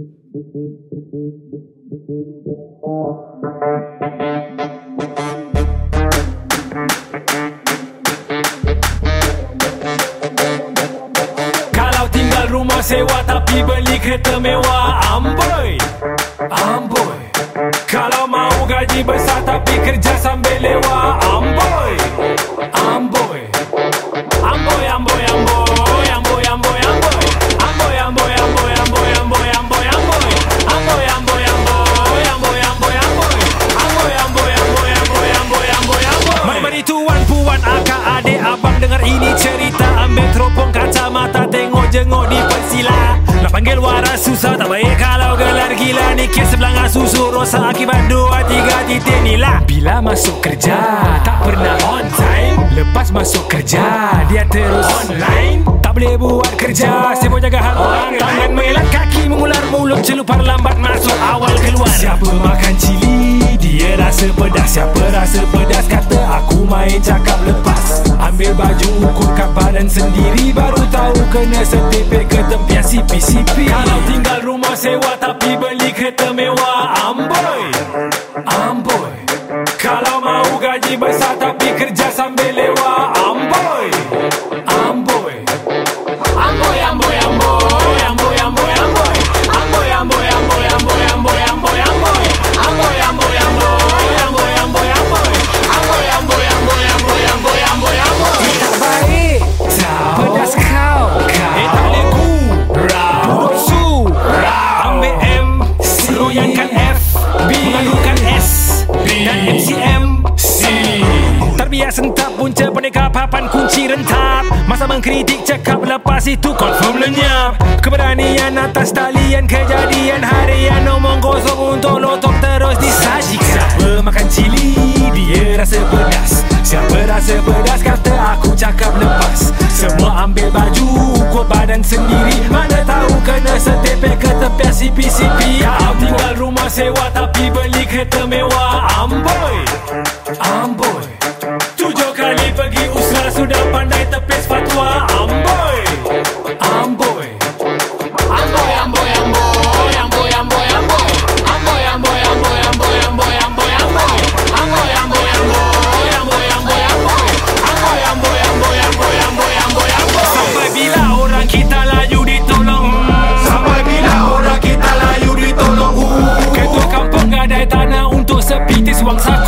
Kalau tinggal rumah sewa tapi beli kereta mewah Amboi. Amboi. Kalau mau gaji besar tapi kerja sambil Amboi Amboi Amboi, panggil waras susah tak baik. Kalau gelar gila Ni kes sebelah susu rosak. Akibat dua tiga titik ni lah. Bila masuk kerja tak pernah on time Lepas masuk kerja dia terus online. Tak boleh buat kerja Sibuk jaga hal orang. Tangan melat kaki mengular mulut Celupar lambat masuk awal keluar. Siapa makan cili? Dia rasa pedas. Siapa rasa pedas? Kata aku main cakap lepas. Ambil baju ukur kat badan sendiri kena setipik ke tempian sipi-sipi Kalau tinggal rumah sewa tapi beli kereta mewah Amboi Amboi Kalau mau gaji besar tapi kerja sambil lewat Dan MCM C. Terbiak sentak punca pendekar papan kunci rentap. Masa mengkritik cakap lepas itu confirm lenyap. Keberanian atas talian kejadian harian. Omong kosong untuk lotok terus disajikan Siapa makan cili? Dia rasa pedas. Siapa rasa pedas? Kata aku cakap lepas. Semua ambil baju ukur badan sendiri Mana tahu kena setepek ke tepian sipi-sipi Kau tinggal rumah sewa tapi beli kereta mewah. Amboi. Amboi 방사